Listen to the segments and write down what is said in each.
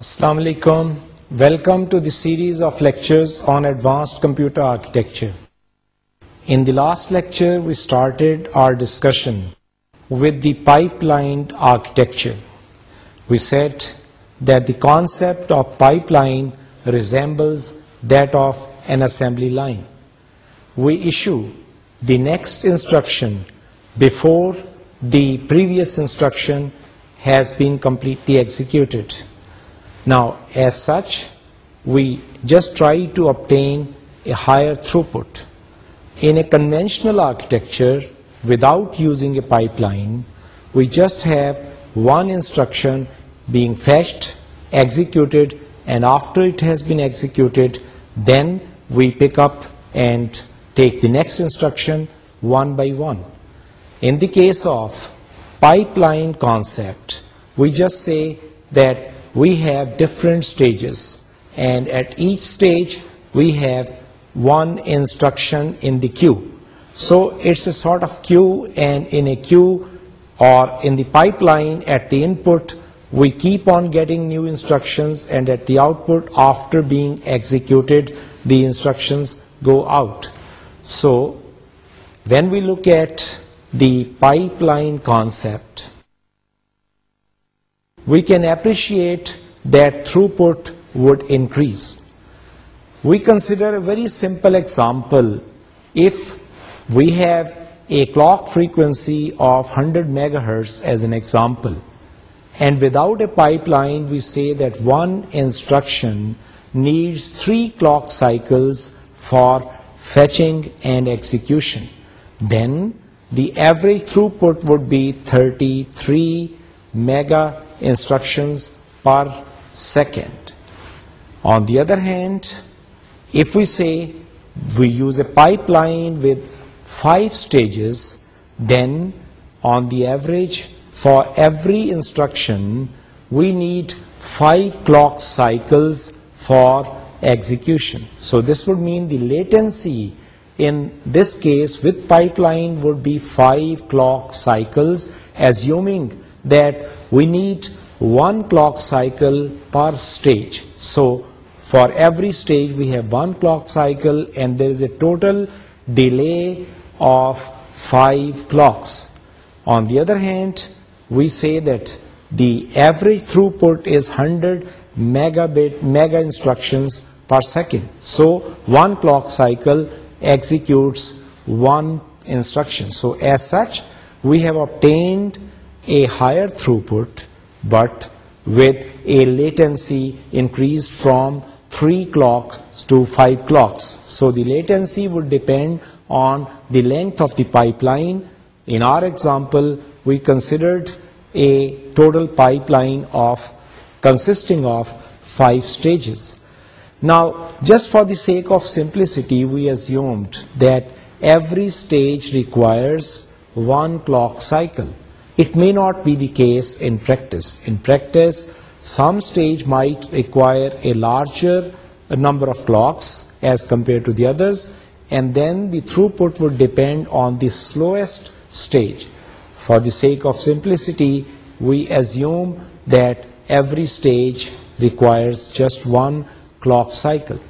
Assalamu alaikum. Welcome to the series of lectures on advanced computer architecture. In the last lecture, we started our discussion with the pipelined architecture. We said that the concept of pipeline resembles that of an assembly line. We issue the next instruction before the previous instruction has been completely executed. Now, as such, we just try to obtain a higher throughput. In a conventional architecture, without using a pipeline, we just have one instruction being fetched, executed, and after it has been executed, then we pick up and take the next instruction one by one. In the case of pipeline concept, we just say that we have different stages, and at each stage we have one instruction in the queue. So it's a sort of queue, and in a queue or in the pipeline at the input we keep on getting new instructions, and at the output, after being executed, the instructions go out. So when we look at the pipeline concept, we can appreciate that throughput would increase. We consider a very simple example. If we have a clock frequency of 100 megahertz as an example, and without a pipeline, we say that one instruction needs 3 clock cycles for fetching and execution, then the average throughput would be 33 mega instructions per second. On the other hand, if we say we use a pipeline with 5 stages, then on the average for every instruction we need 5 clock cycles for execution. So this would mean the latency in this case with pipeline would be 5 clock cycles, assuming that we need one clock cycle per stage. So for every stage we have one clock cycle, and there is a total delay of 5 clocks. On the other hand, we say that the average throughput is 100 mega instructions per second. So one clock cycle executes one instruction. So as such, we have obtained a higher throughput but with a latency increased from 3 clocks to 5 clocks. So the latency would depend on the length of the pipeline. In our example, we considered a total pipeline consisting of 5 stages. Now, just for the sake of simplicity, we assumed that every stage requires 1 clock cycle. It may not be the case in practice. In practice, some stage might require a larger uh, number of clocks as compared to the others, and then the throughput would depend on the slowest stage. For the sake of simplicity, we assume that every stage requires just one clock cycle.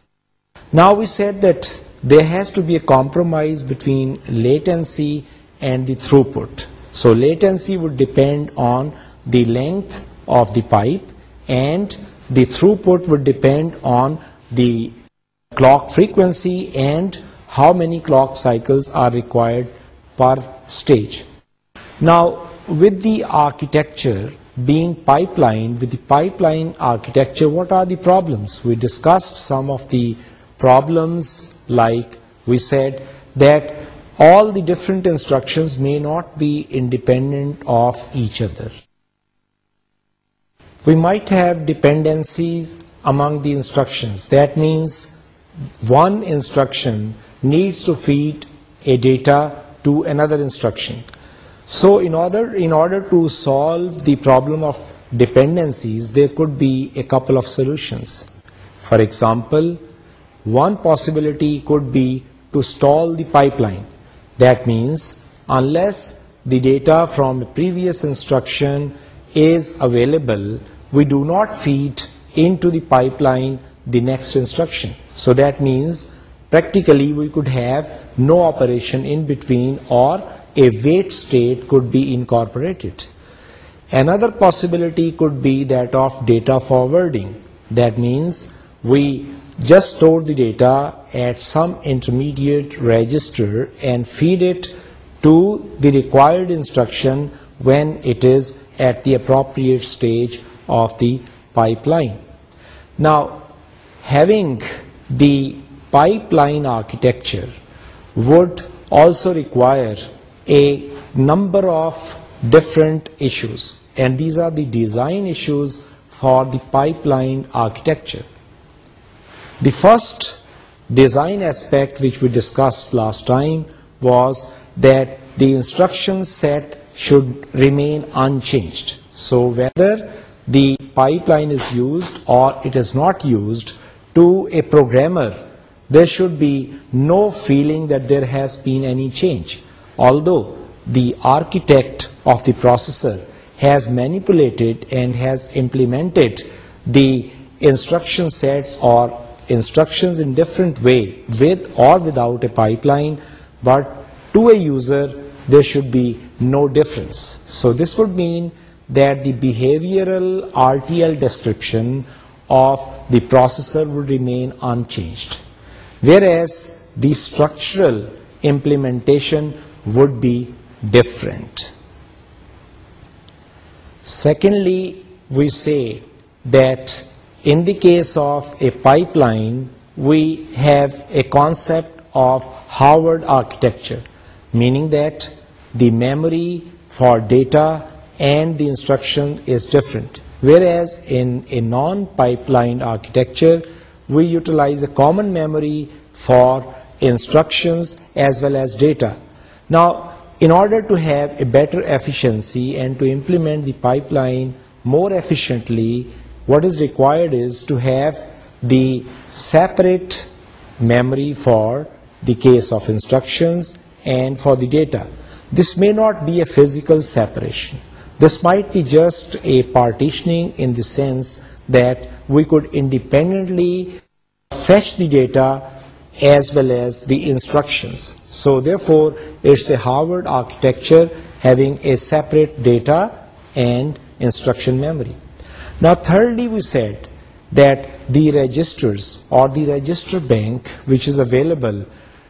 Now we said that there has to be a compromise between latency and the throughput. So latency would depend on the length of the pipe, and the throughput would depend on the clock frequency and how many clock cycles are required per stage. Now, with the architecture being pipelined, with the pipeline architecture, what are the problems? We discussed some of the problems, like we said that all the different instructions may not be independent of each other. We might have dependencies among the instructions. That means one instruction needs to feed a data to another instruction. So in order to solve the problem of dependencies, there could be a couple of solutions. For example, one possibility could be to stall the pipeline. That means unless the data from the previous instruction is available, we do not feed into the pipeline the next instruction. So that means practically we could have no operation in between, or a wait state could be incorporated. Another possibility could be that of data forwarding. That means we just store the data at some intermediate register and feed it to the required instruction when it is at the appropriate stage of the pipeline. Now, having the pipeline architecture would also require a number of different issues, and these are the design issues for the pipeline architecture. The first design aspect which we discussed last time was that the instruction set should remain unchanged. So whether the pipeline is used or it is not used, to a programmer there should be no feeling that there has been any change. Although the architect of the processor has manipulated and has implemented the instruction sets or instructions in different way, with or without a pipeline, but to a user there should be no difference. So this would mean that the behavioral RTL description of the processor would remain unchanged, whereas the structural implementation would be different. Secondly, we say that in the case of a pipeline, we have a concept of Howard architecture, meaning that the memory for data and the instruction is different. Whereas in a non-pipeline architecture, we utilize a common memory for instructions as well as data. Now, in order to have a better efficiency and to implement the pipeline more efficiently, what is required is to have the separate memory for the case of instructions and for the data. This may not be a physical separation. This might be just a partitioning in the sense that we could independently fetch the data as well as the instructions. So therefore, it's a Harvard architecture having a separate data and instruction memory. Now thirdly, we said that the registers or the register bank which is available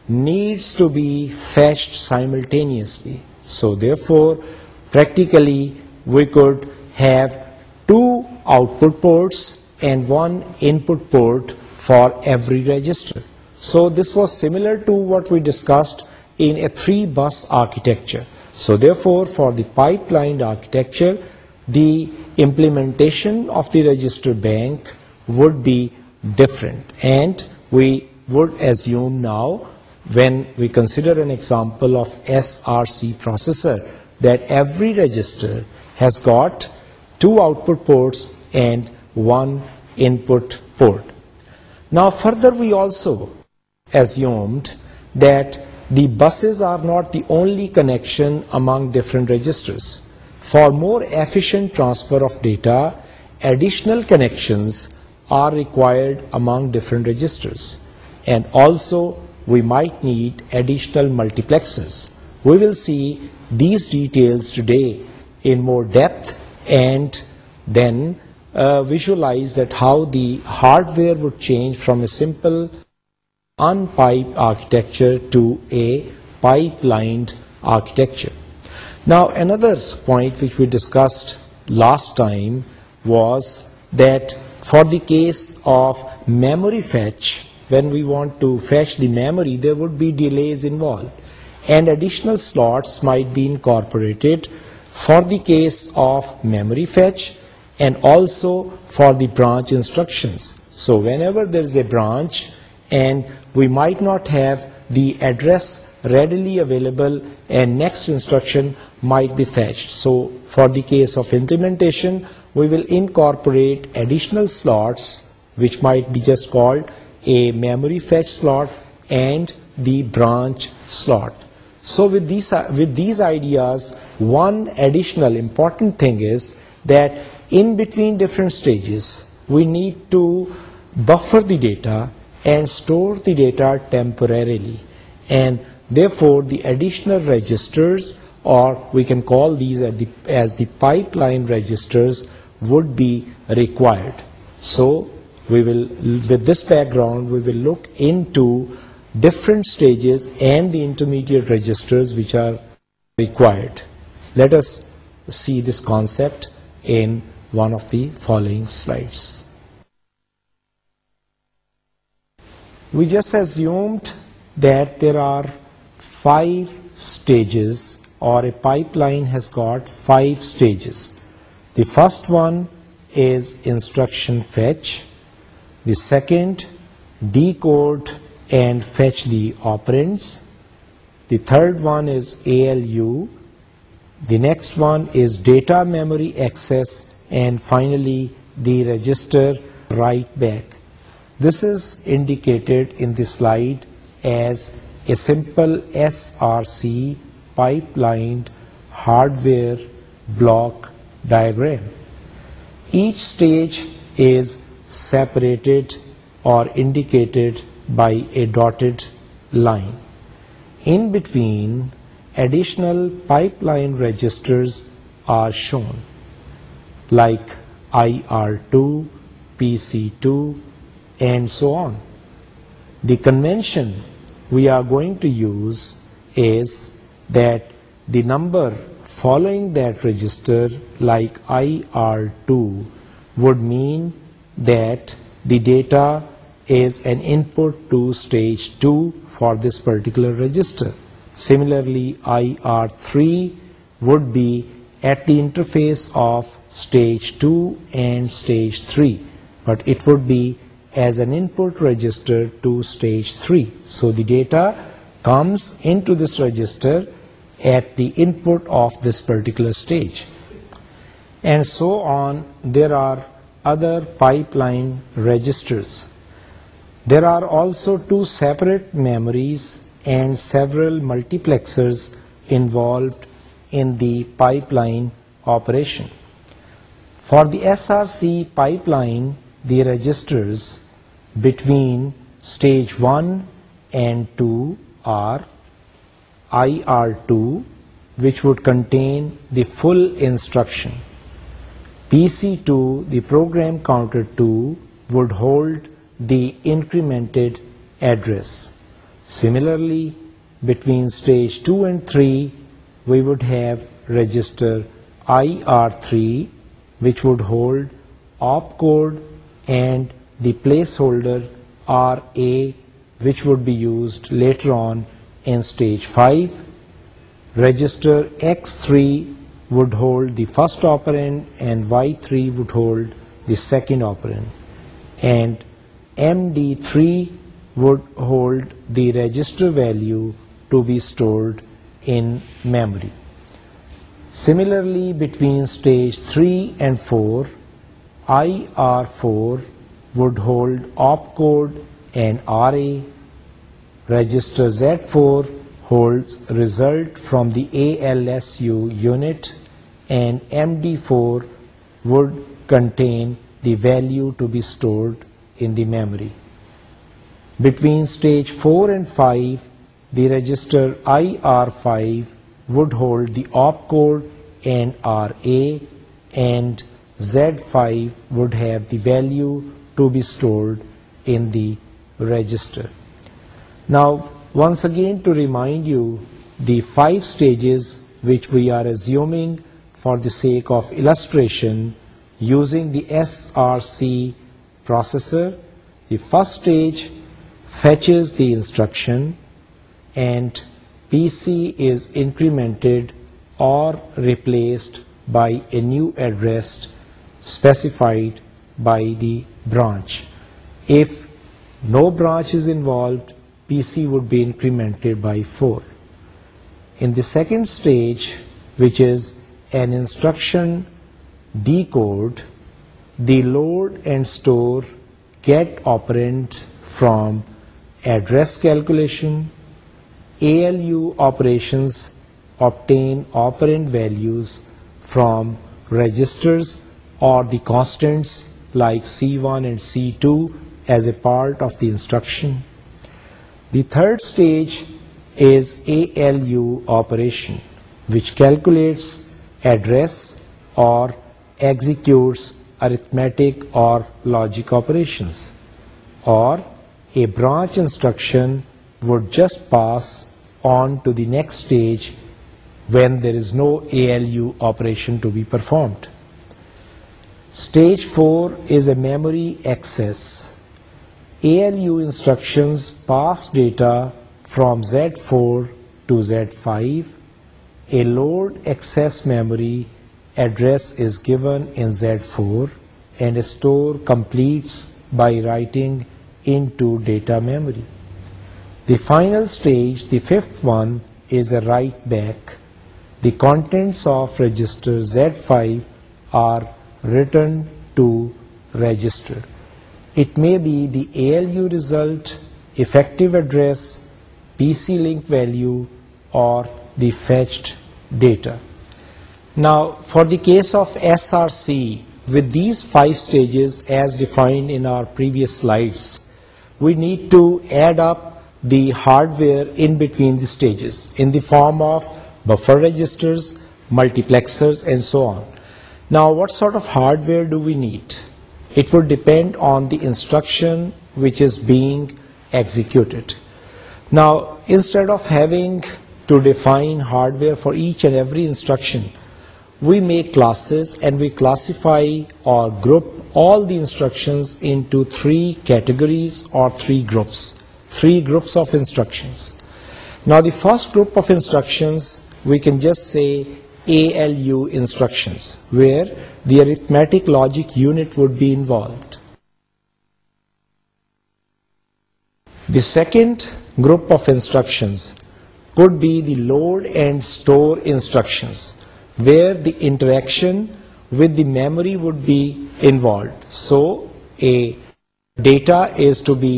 needs to be fetched simultaneously. So therefore, practically we could have two output ports and one input port for every register. So this was similar to what we discussed in a 3-bus architecture. So therefore, for the pipelined architecture, the implementation of the register bank would be different. And we would assume now, when we consider an example of SRC processor, that every register has got 2 output ports and 1 input port. Now further, we also assumed that the buses are not the only connection among different registers. For more efficient transfer of data, additional connections are required among different registers, and also we might need additional multiplexers. We will see these details today in more depth, and then uh, visualize that how the hardware would change from a simple unpiped architecture to a pipelined architecture. Now another point which we discussed last time was that for the case of memory fetch, when we want to fetch the memory, there would be delays involved, and additional slots might be incorporated for the case of memory fetch and also for the branch instructions. So whenever there is a branch and we might not have the address readily available and next instruction might be fetched. So for the case of implementation, we will incorporate additional slots which might be just called a memory fetch slot and the branch slot. So with these ideas, one additional important thing is that in between different stages, we need to buffer the data and store the data temporarily, and therefore the additional registers or we can call these as the pipeline registers, would be required. So we will, with this background, we will look into different stages and the intermediate registers which are required. Let us see this concept in one of the following slides. We just assumed that there are 5 stages or a pipeline has got 5 stages. The first one is instruction fetch, the second decode and fetch the operands, the third one is ALU, the next one is data memory access, and finally the register write back. This is indicated in the slide as a simple SRC pipelined hardware block diagram. Each stage is separated or indicated by a dotted line. In between, additional pipeline registers are shown, like IR2, PC2, and so on. The convention we are going to use is that the number following that register, like IR2, would mean that the data is an input to stage 2 for this particular register. Similarly, IR3 would be at the interface of stage 2 and stage 3, but it would be as an input register to stage 3. So the data comes into this register at the input of this particular stage, and so on. There are other pipeline registers. There are also two separate memories and several multiplexers involved in the pipeline operation. For the SRC pipeline, the registers between stage 1 and 2 or IR2, which would contain the full instruction. PC2, the program counter 2, would hold the incremented address. Similarly, between stage 2 and 3, we would have register IR3, which would hold opcode and the placeholder RA which would be used later on in stage 5. Register X3 would hold the first operand and Y3 would hold the second operand, and MD3 would hold the register value to be stored in memory. Similarly, between stage 3 and 4, IR4 would hold opcode and RA register Z4 holds result from the ALSU unit, and MD4 would contain the value to be stored in the memory. Between stage 4 and 5, the register IR5 would hold the opcode and RA, and Z5 would have the value to be stored in the register. Now, once again, to remind you, the 5 stages which we are assuming for the sake of illustration using the SRC processor. The first stage fetches the instruction and PC is incremented or replaced by a new address specified by the branch. If no branch is involved, PC would be incremented by 4. In the second stage, which is an instruction decode, the load and store get operand from address calculation. ALU operations obtain operand values from registers or the constants like C1 and C2 as a part of the instruction. The third stage is ALU operation, which calculates, address, or executes arithmetic or logic operations, or a branch instruction would just pass on to the next stage when there is no ALU operation to be performed. Stage 4 is a memory access ALU instructions pass data from Z4 to Z5. A load access memory address is given in Z4 and a store completes by writing into data memory. The final stage, the fifth one, is a write back. The contents of register Z5 are written to register. It may be the ALU result, effective address, PC link value, or the fetched data. Now, for the case of SRC, with these 5 stages as defined in our previous slides, we need to add up the hardware in between the stages in the form of buffer registers, multiplexers, and so on. Now, what sort of hardware do we need? It would depend on the instruction which is being executed. Now, instead of having to define hardware for each and every instruction, we make classes and we classify or group all the instructions into three categories or three groups of instructions. Now, the first group of instructions we can just say ALU instructions, where the arithmetic logic unit would be involved. The second group of instructions could be the load and store instructions, where the interaction with the memory would be involved. So a data is to be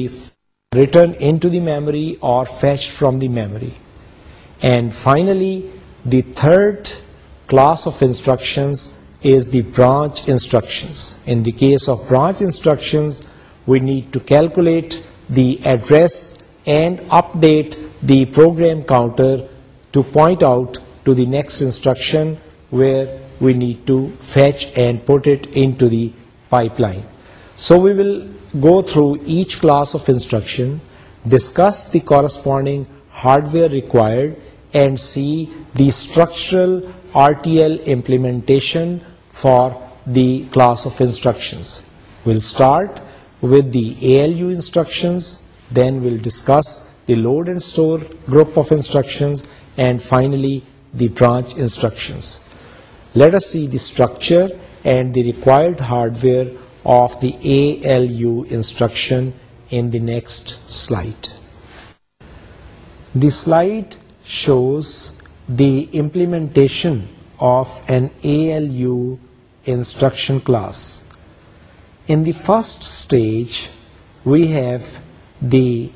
written into the memory or fetched from the memory. And finally, the third class of instructions is the branch instructions. In the case of branch instructions, we need to calculate the address and update the program counter to point out to the next instruction where we need to fetch and put it into the pipeline. So we will go through each class of instruction, discuss the corresponding hardware required, and see the structural RTL implementation for the class of instructions. We'll start with the ALU instructions, then we'll discuss the load and store group of instructions, and finally the branch instructions. Let us see the structure and the required hardware of the ALU instruction in the next slide. The slide shows the implementation of an ALU instruction class. In the first stage, we have the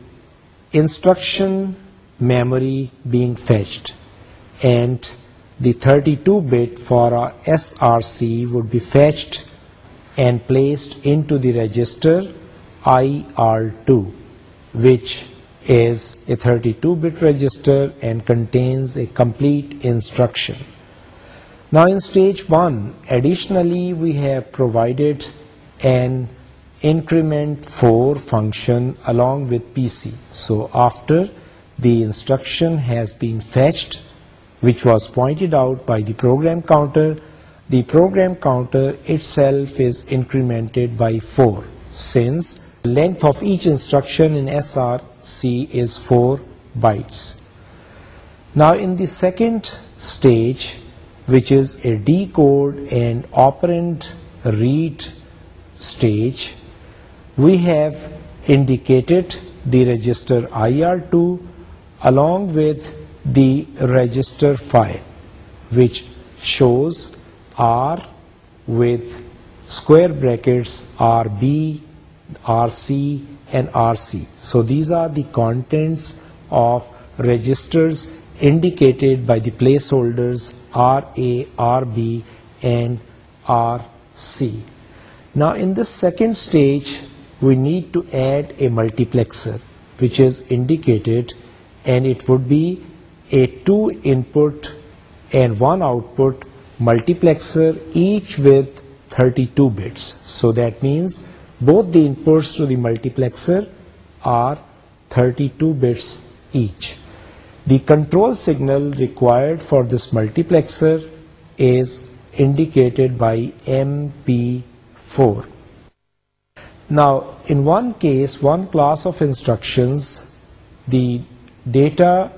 instruction memory being fetched, and the 32-bit for our SRC would be fetched and placed into the register IR2, which is a 32-bit register and contains a complete instruction. Now in stage 1, additionally we have provided an increment 4 function along with PC. So after the instruction has been fetched, which was pointed out by the program counter itself is incremented by 4, since length of each instruction in SR C is 4 bytes. Now in the second stage, which is a decode and operand read stage, we have indicated the register IR2 along with the register 5, which shows R with square brackets RB, RC, and RC. So these are the contents of registers indicated by the placeholders RA, RB and RC. Now in the second stage we need to add a multiplexer which is indicated, and it would be a 2 input and 1 output multiplexer, each with 32 bits. So that means both the inputs to the multiplexer are 32 bits each. The control signal required for this multiplexer is indicated by MP4. Now, in one case, one class of instructions, the data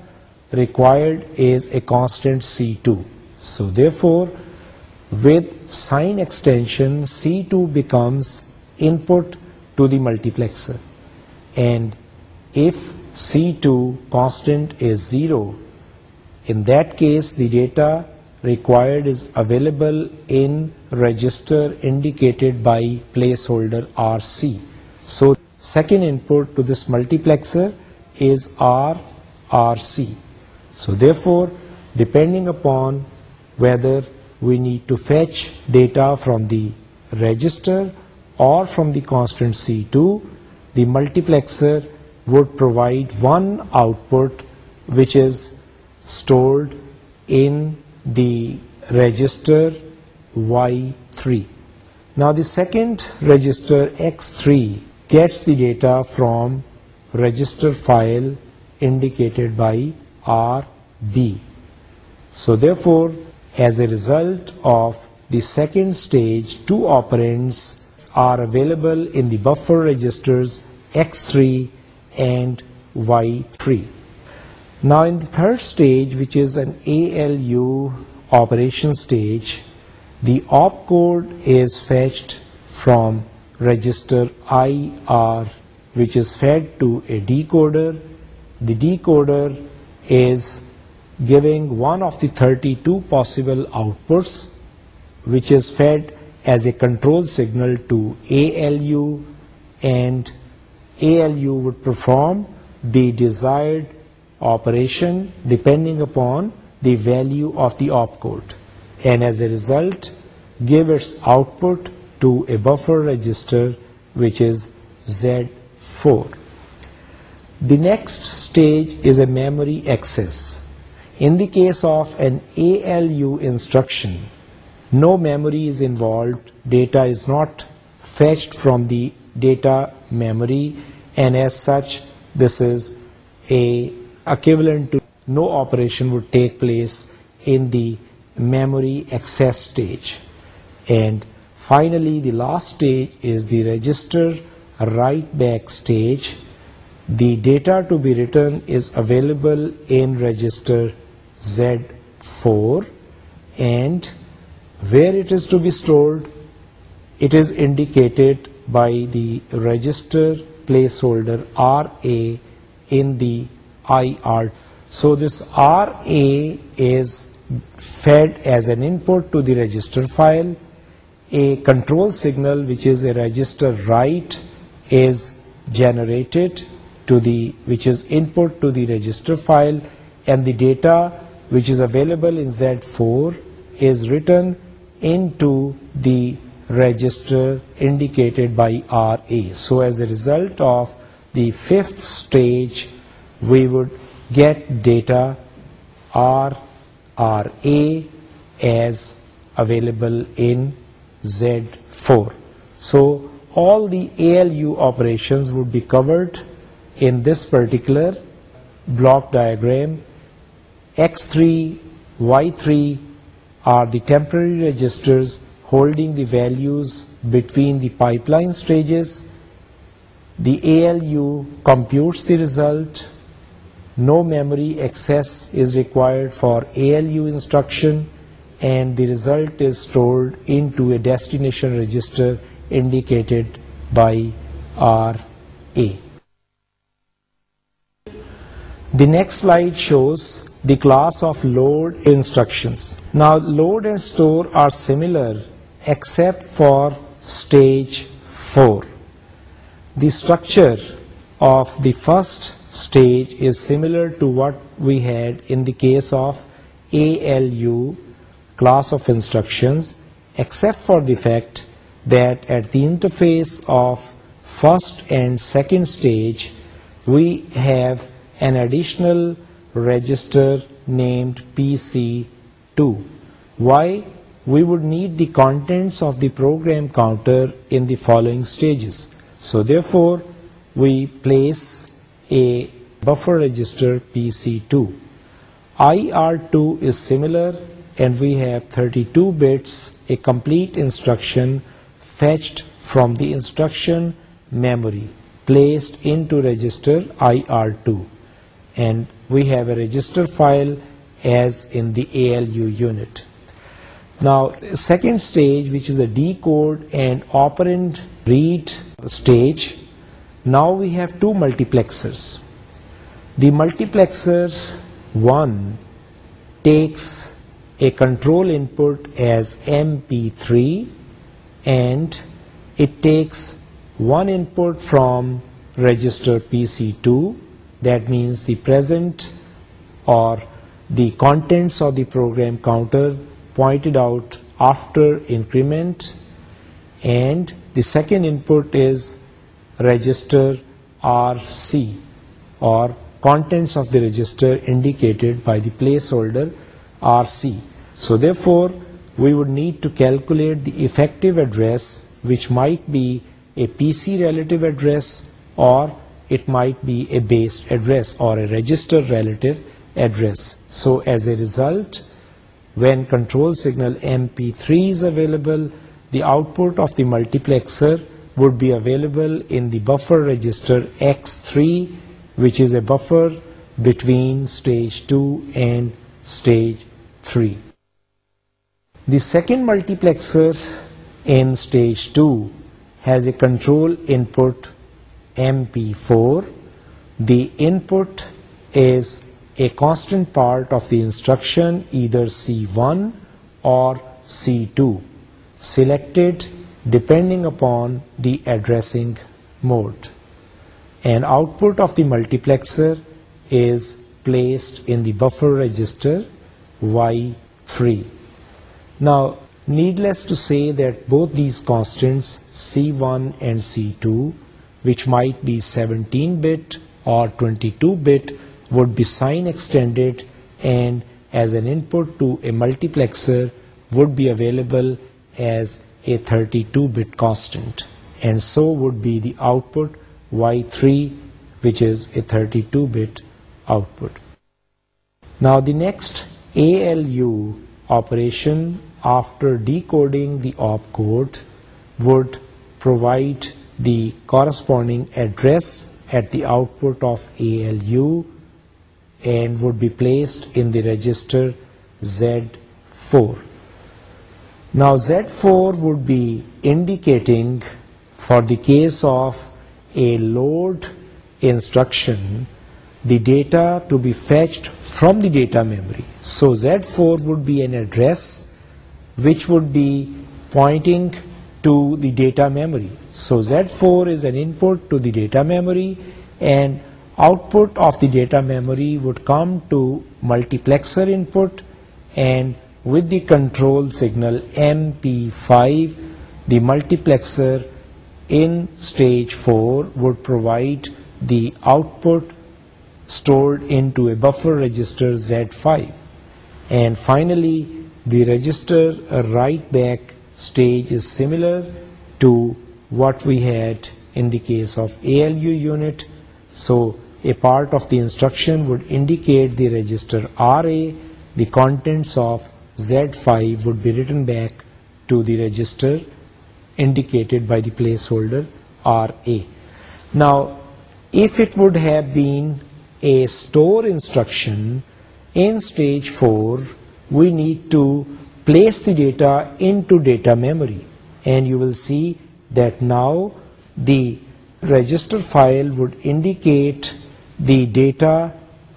required is a constant C2. So therefore, with sign extension, C2 becomes input to the multiplexer, and if C2 constant is 0, in that case the data required is available in register indicated by placeholder RC. So second input to this multiplexer is RRC. So therefore, depending upon whether we need to fetch data from the register or from the constant C2, the multiplexer would provide one output which is stored in the register Y3. Now the second register X3 gets the data from register file indicated by RB. So therefore, as a result of the second stage, two operands are available in the buffer registers X3 and Y3. Now in the third stage, which is an ALU operation stage, the opcode is fetched from register IR, which is fed to a decoder. The decoder is giving one of the 32 possible outputs, which is fed as a control signal to ALU, and ALU would perform the desired operation depending upon the value of the opcode, and as a result give its output to a buffer register, which is Z4. The next stage is a memory access. In the case of an ALU instruction, no memory is involved. Data is not fetched from the data memory, and as such this is a equivalent to no operation would take place in the memory access stage. And finally, the last stage is the register write back stage. The data to be written is available in register Z4, and where it is to be stored, it is indicated by the register placeholder RA in the IR. So this RA is fed as an input to the register file. A control signal, which is a register write, is generated to the, which is input to the register file, and the data which is available in Z4 is written into the register indicated by RA. So as a result of the fifth stage, we would get data RA as available in Z4. So all the ALU operations would be covered in this particular block diagram: X3, Y3, are the temporary registers holding the values between the pipeline stages. The ALU computes the result. No memory access is required for ALU instruction, and the result is stored into a destination register indicated by RA. The next slide shows the class of load instructions. Now load and store are similar except for stage 4. The structure of the first stage is similar to what we had in the case of ALU, class of instructions, except for the fact that at the interface of first and second stage we have an additional register named PC2. Why? We would need the contents of the program counter in the following stages. So therefore, we place a buffer register PC2. IR2 is similar, and we have 32 bits, a complete instruction fetched from the instruction memory placed into register IR2 and we have a register file as in the ALU unit. Now second stage, which is a decode and operand read stage, now we have two multiplexers. The multiplexer 1 takes a control input as MP3 and it takes one input from register PC2 that means the present or the contents of the program counter pointed out after increment, and the second input is register RC or contents of the register indicated by the placeholder RC. So therefore we would need to calculate the effective address, which might be a PC relative address or it might be a base address or a register relative address. So as a result, when control signal MP3 is available, the output of the multiplexer would be available in the buffer register X3, which is a buffer between stage 2 and stage 3. The second multiplexer in stage 2 has a control input MP4. The input is a constant part of the instruction, either C1 or C2, selected depending upon the addressing mode. An output of the multiplexer is placed in the buffer register Y3. Now, needless to say that both these constants C1 and C2 which might be 17-bit or 22-bit, would be sign extended and as an input to a multiplexer would be available as a 32-bit constant, and so would be the output Y3, which is a 32-bit output. Now the next ALU operation after decoding the opcode would provide the corresponding address at the output of ALU and would be placed in the register Z4. Now Z4 would be indicating, for the case of a load instruction, the data to be fetched from the data memory. So Z4 would be an address which would be pointing to the data memory. So Z4 is an input to the data memory, and output of the data memory would come to multiplexer input, and with the control signal MP5, the multiplexer in stage 4 would provide the output stored into a buffer register Z5. And finally, the register write back stage is similar to what we had in the case of ALU unit. So a part of the instruction would indicate the register RA, the contents of Z5 would be written back to the register indicated by the placeholder RA. Now, if it would have been a store instruction in stage 4, we need to Place the data into data memory, and you will see that now the register file would indicate the data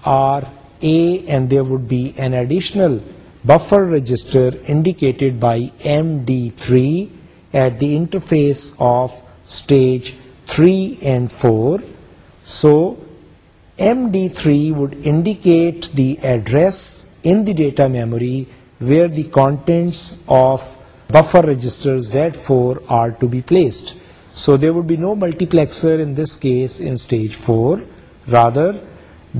RA, and there would be an additional buffer register indicated by MD3 at the interface of stage 3 and 4. So MD3 would indicate the address in the data memory where the contents of buffer register Z4 are to be placed. So there would be no multiplexer in this case in stage 4, rather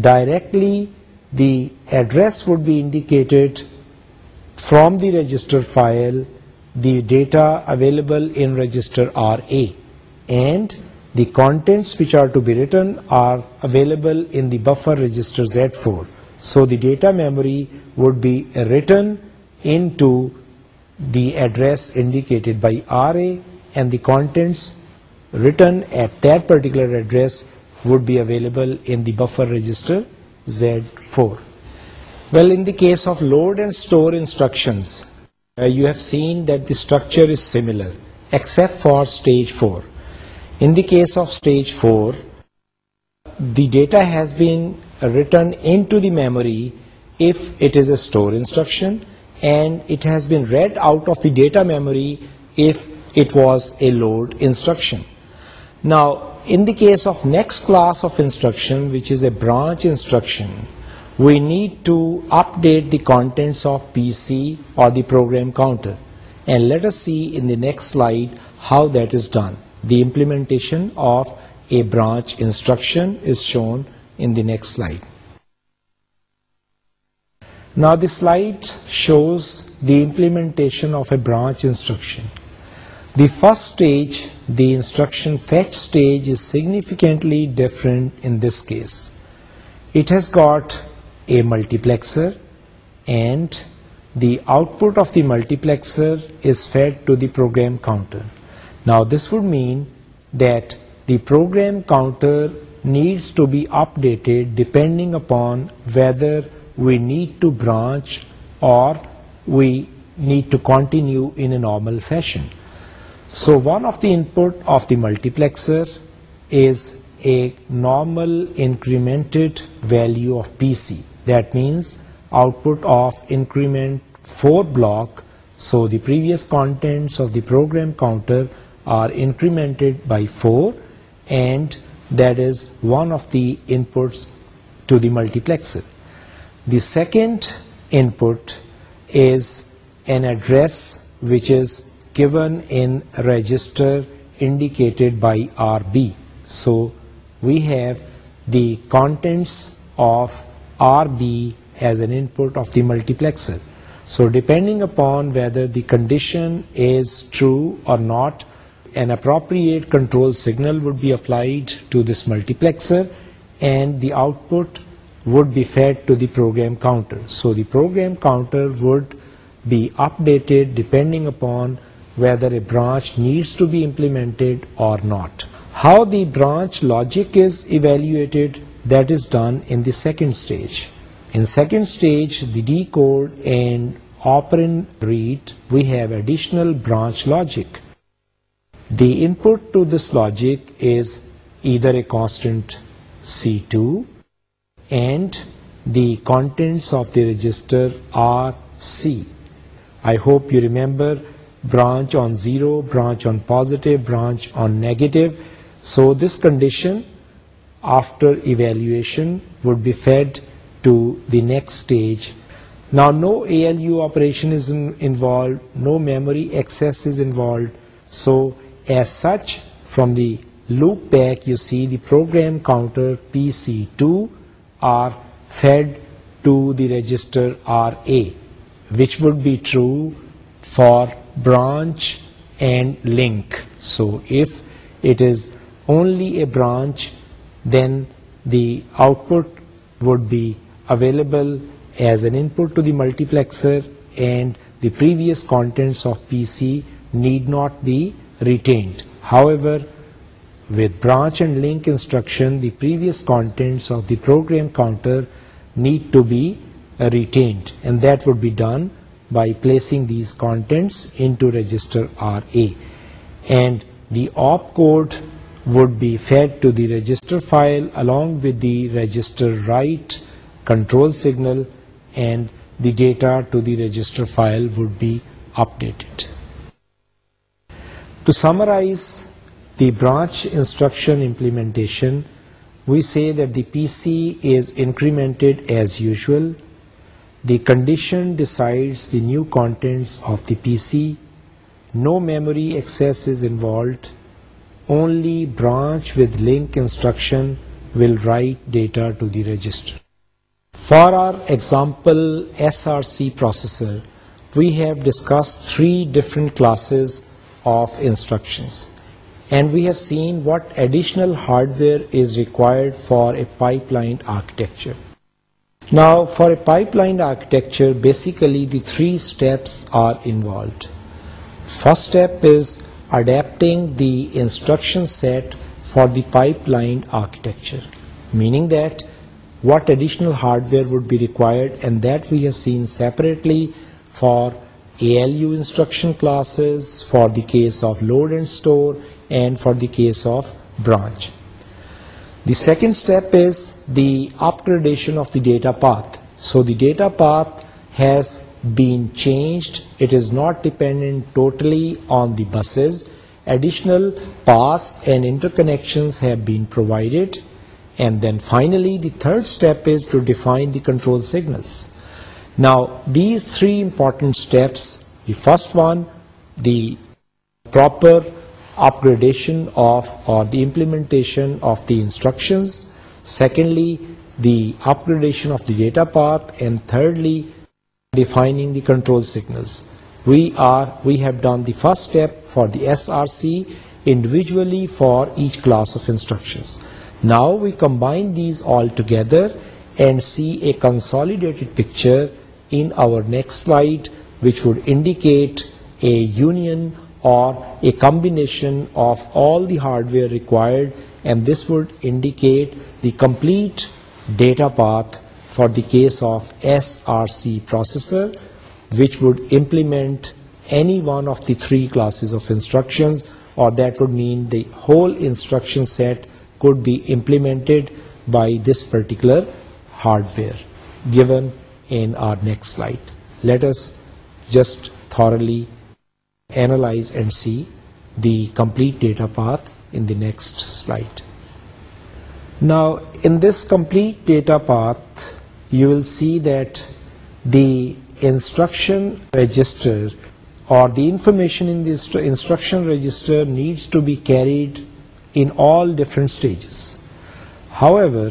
directly the address would be indicated from the register file, the data available in register RA, and the contents which are to be written are available in the buffer register Z4. So the data memory would be written into the address indicated by RA, and the contents written at that particular address would be available in the buffer register Z4. Well, in the case of load and store instructions, uh, you have seen that the structure is similar except for stage 4. In the case of stage 4, the data has been written into the memory if it is a store instruction, and it has been read out of the data memory if it was a load instruction. Now, in the case of next class of instruction, which is a branch instruction, we need to update the contents of PC or the program counter. And let us see in the next slide how that is done. The implementation of a branch instruction is shown in the next slide. Now this slide shows the implementation of a branch instruction. The first stage, the instruction fetch stage, is significantly different in this case. It has got a multiplexer, and the output of the multiplexer is fed to the program counter. Now this would mean that the program counter needs to be updated depending upon whether we need to branch or we need to continue in a normal fashion. So one of the input of the multiplexer is a normal incremented value of PC. That means output of increment 4 block, so the previous contents of the program counter are incremented by 4 and that is one of the inputs to the multiplexer. The second input is an address which is given in a register indicated by RB. So we have the contents of RB as an input of the multiplexer. So depending upon whether the condition is true or not, an appropriate control signal would be applied to this multiplexer, and the output would be fed to the program counter. So the program counter would be updated depending upon whether a branch needs to be implemented or not. How the branch logic is evaluated, that is done in the second stage. In second stage, the decode and operand read, we have additional branch logic. The input to this logic is either a constant C2 and the contents of the register are C. I hope you remember branch on 0, branch on positive, branch on negative. So this condition after evaluation would be fed to the next stage. Now no ALU operation is involved, no memory access is involved, so as such, from the loop back you see the program counter PC2 are fed to the register RA, which would be true for branch and link. So if it is only a branch, then the output would be available as an input to the multiplexer, and the previous contents of PC need not be retained. However, with branch and link instruction, the previous contents of the program counter need to be uh, retained, and that would be done by placing these contents into register RA, and the opcode would be fed to the register file along with the register write control signal, and the data to the register file would be updated. To summarize the branch instruction implementation, we say that the PC is incremented as usual. The condition decides the new contents of the PC. No memory access is involved. Only branch with link instruction will write data to the register. For our example SRC processor, we have discussed three different classes of instructions. And we have seen what additional hardware is required for a pipeline architecture. Now, for a pipeline architecture, basically the 3 steps are involved. First step is adapting the instruction set for the pipeline architecture, meaning that what additional hardware would be required, and that we have seen separately for ALU instruction classes for the case of load and store and for the case of branch. The second step is the upgradation of the data path. So the data path has been changed. It is not dependent totally on the buses. Additional paths and interconnections have been provided. And then finally, the third step is to define the control signals. Now, these three important steps, the first one, the proper upgradation of or the implementation of the instructions, secondly, the upgradation of the data path, and thirdly, defining the control signals. We have done the first step for the SRC individually for each class of instructions. Now we combine these all together and see a consolidated picture in our next slide, which would indicate a union or a combination of all the hardware required, and this would indicate the complete data path for the case of SRC processor, which would implement any one of the three classes of instructions, or that would mean the whole instruction set could be implemented by this particular hardware given in our next slide. Let us just thoroughly analyze and see the complete data path in the next slide. Now, in this complete data path, you will see that the instruction register or the information in this instruction register needs to be carried in all different stages. However,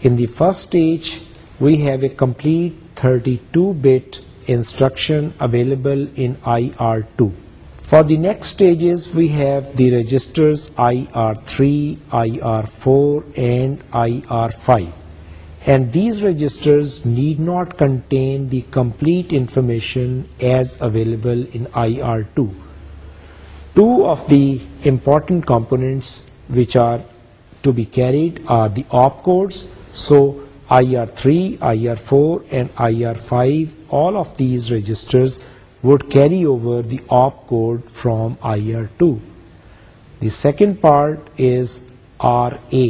in the first stage we have a complete 32-bit instruction available in IR2. For the next stages, we have the registers IR3, IR4 and IR5. And these registers need not contain the complete information as available in IR2. Two of the important components which are to be carried are the opcodes. So IR3, IR4 and IR5, all of these registers would carry over the opcode from IR2. The second part is RA.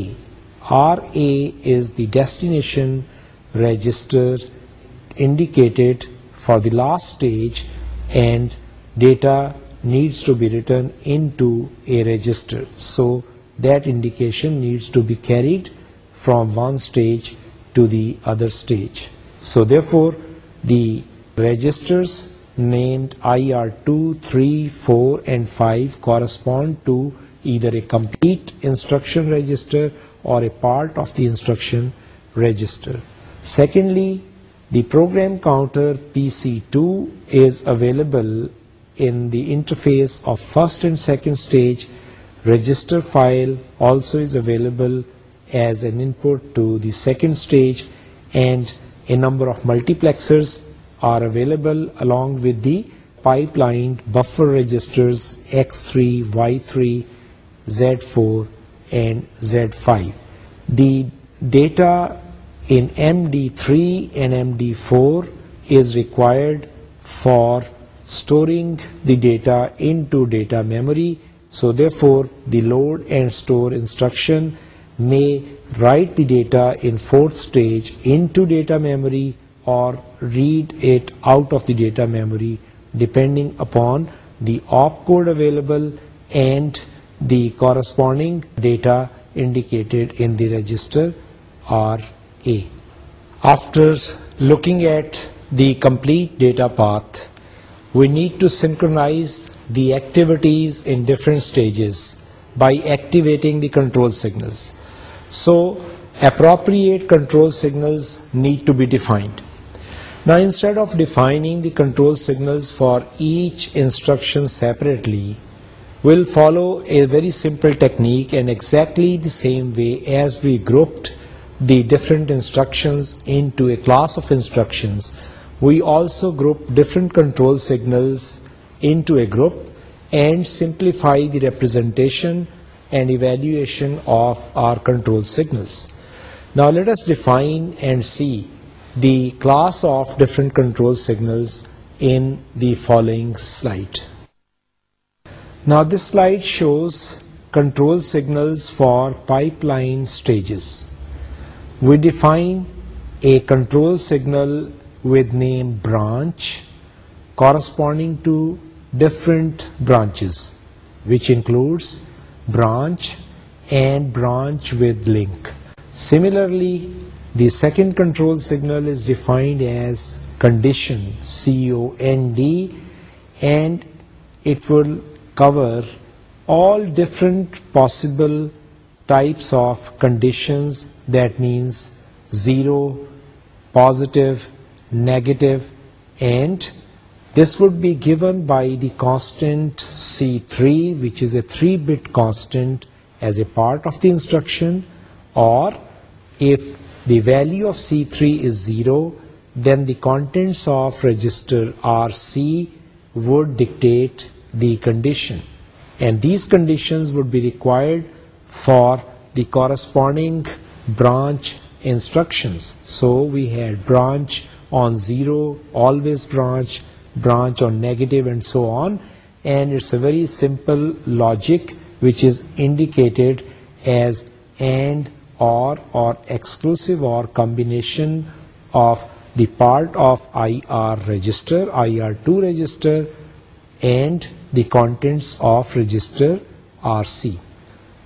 RA is the destination register indicated for the last stage, and data needs to be written into a register. So that indication needs to be carried from one stage to the other stage. So therefore, the registers named IR2, 3, 4 and 5 correspond to either a complete instruction register or a part of the instruction register. Secondly, the program counter PC2 is available in the interface of first and second stage. Register file also is available as an input to the second stage, and a number of multiplexers are available along with the pipeline buffer registers X3, Y3, Z4 and Z5. The data in MD3 and MD4 is required for storing the data into data memory. So therefore the load and store instruction may write the data in fourth stage into data memory or read it out of the data memory, depending upon the opcode available and the corresponding data indicated in the register RA. After looking at the complete data path, we need to synchronize the activities in different stages by activating the control signals. So appropriate control signals need to be defined. Now, instead of defining the control signals for each instruction separately, we'll follow a very simple technique and exactly the same way as we grouped the different instructions into a class of instructions, we also group different control signals into a group and simplify the representation and evaluation of our control signals. Now let us define and see the class of different control signals in the following slide. Now this slide shows control signals for pipeline stages. We define a control signal with name branch corresponding to different branches, which includes branch and branch with link. Similarly, the second control signal is defined as condition, COND, and it will cover all different possible types of conditions. That means 0, positive, negative, and this would be given by the constant C3, which is a 3-bit constant, as a part of the instruction, or if the value of C3 is 0, then the contents of register RC would dictate the condition, and these conditions would be required for the corresponding branch instructions. So we had branch on 0, always branch, branch or negative and so on, and it's a very simple logic which is indicated as AND, OR exclusive OR combination of the part of IR register, IR2 register, and the contents of register RC.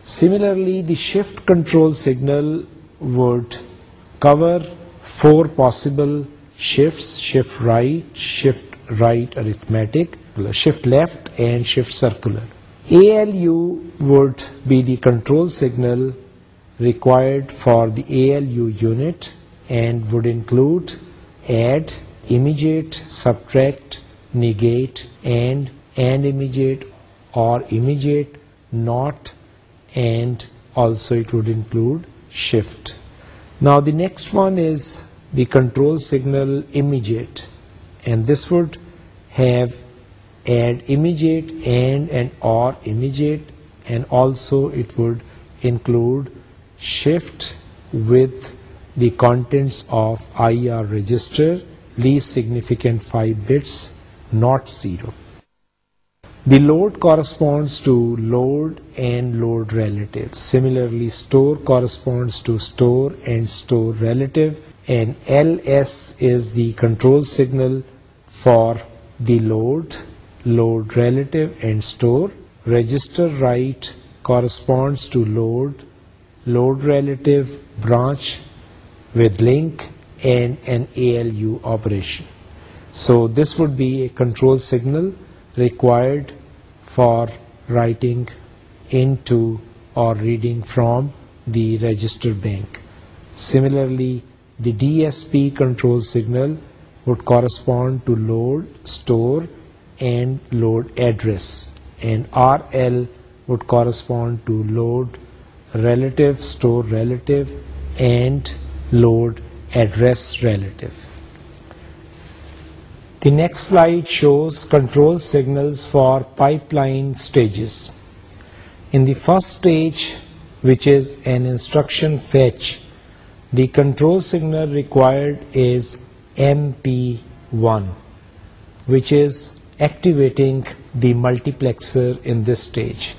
Similarly, the shift control signal would cover 4 possible shifts: shift right, shift right arithmetic, shift left and shift circular. ALU would be the control signal required for the ALU unit and would include add, immediate, subtract, negate, and immediate or immediate, not, and also it would include shift. Now the next one is the control signal immediate and this would have add immediate and or immediate, and also it would include shift with the contents of IR register, least significant 5 bits, not 0. The load corresponds to load and load relative. Similarly, store corresponds to store and store relative, and LS is the control signal for the load, load relative and store. Register write corresponds to load, load relative branch with link and an ALU operation. So this would be a control signal required for writing into or reading from the register bank. Similarly, the DSP control signal would correspond to load store and load address, and RL would correspond to load relative, store relative, and load address relative. The next slide shows control signals for pipeline stages. In the first stage, which is an instruction fetch, the control signal required is MP1, which is activating the multiplexer in this stage.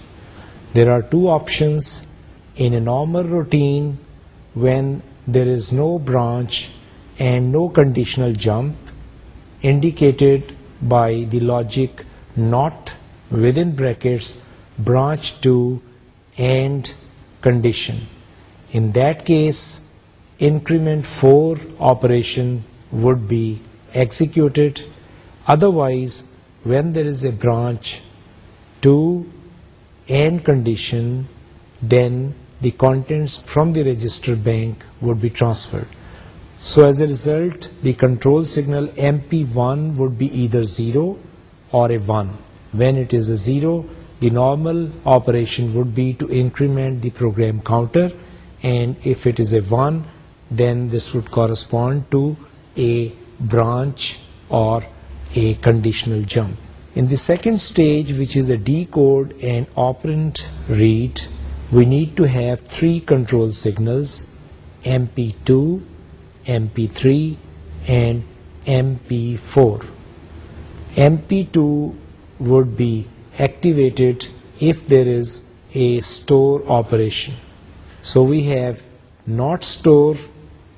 There are two options. In a normal routine, when there is no branch and no conditional jump indicated by the logic not within brackets branch to and condition, in that case increment 4 operation would be executed. Otherwise, when there is a branch to end condition, then the contents from the register bank would be transferred. So as a result, the control signal MP1 would be either 0 or a 1. When it is a 0, the normal operation would be to increment the program counter, and if it is a 1, then this would correspond to a branch or a conditional jump. In the second stage, which is a decode and operand read, we need to have three control signals, MP2, MP3 and MP4. MP2 would be activated if there is a store operation. So we have not store,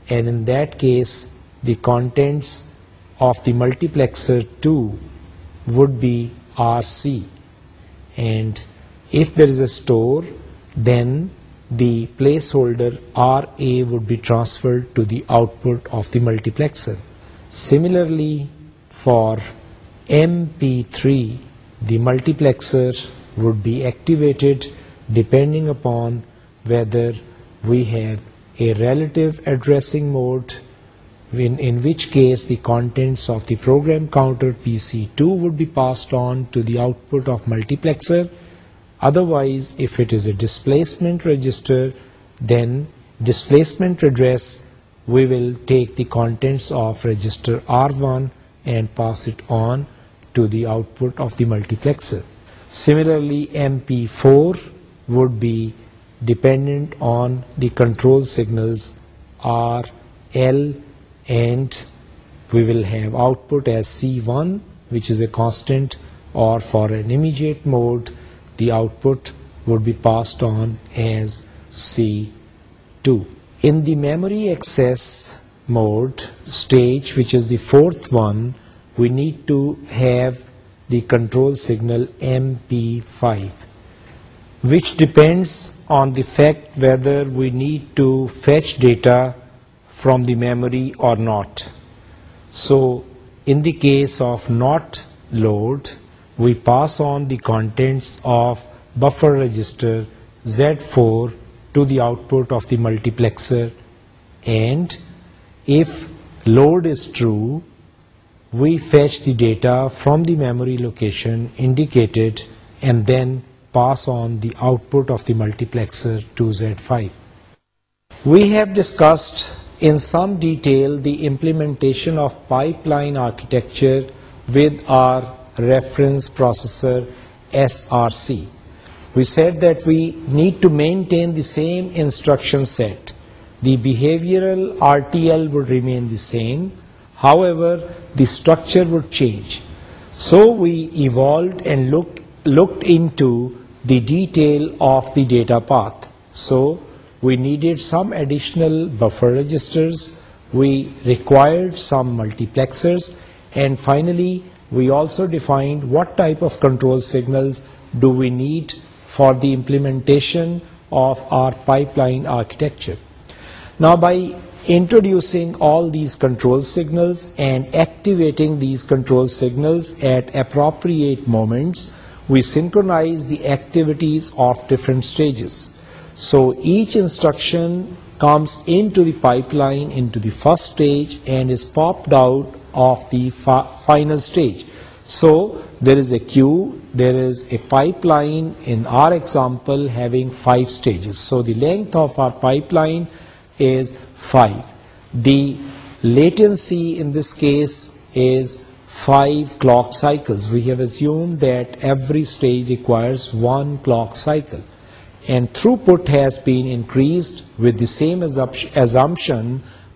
and in that case the contents of the multiplexer 2 would be RC, and if there is a store, then the placeholder RA would be transferred to the output of the multiplexer. Similarly, for MP3, the multiplexer would be activated depending upon whether we have a relative addressing mode in which case the contents of the program counter PC2 would be passed on to the output of multiplexer. Otherwise, if it is a displacement register, then displacement address, we will take the contents of register R1 and pass it on to the output of the multiplexer. Similarly, MP4 would be dependent on the control signals R, L and we will have output as C1, which is a constant, or for an immediate mode the output would be passed on as C2. In the memory access mode stage, which is the fourth one, we need to have the control signal MP5, which depends on the fact whether we need to fetch data from the memory or not. So in the case of not load, we pass on the contents of buffer register Z4 to the output of the multiplexer, and if load is true, we fetch the data from the memory location indicated and then pass on the output of the multiplexer to Z5. We have discussed in some detail the implementation of pipeline architecture with our reference processor SRC. We said that we need to maintain the same instruction set. The behavioral RTL would remain the same. However, the structure would change. So we evolved and looked into the detail of the data path. So we needed some additional buffer registers, we required some multiplexers, and finally we also defined what type of control signals do we need for the implementation of our pipeline architecture. Now, by introducing all these control signals and activating these control signals at appropriate moments, we synchronize the activities of different stages. So each instruction comes into the pipeline, into the first stage, and is popped out of the final stage. So there is a queue, there is a pipeline, in our example having 5 stages. So the length of our pipeline is 5. The latency in this case is 5 clock cycles. We have assumed that every stage requires 1 clock cycle and throughput has been increased with the same assumption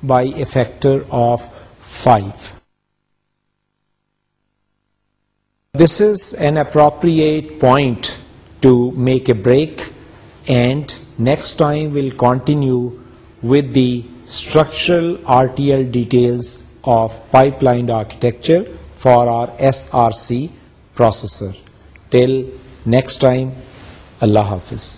by a factor of 5. This is an appropriate point to make a break, and next time we'll continue with the structural RTL details of pipelined architecture for our SRC processor. Till next time, Allah Hafiz.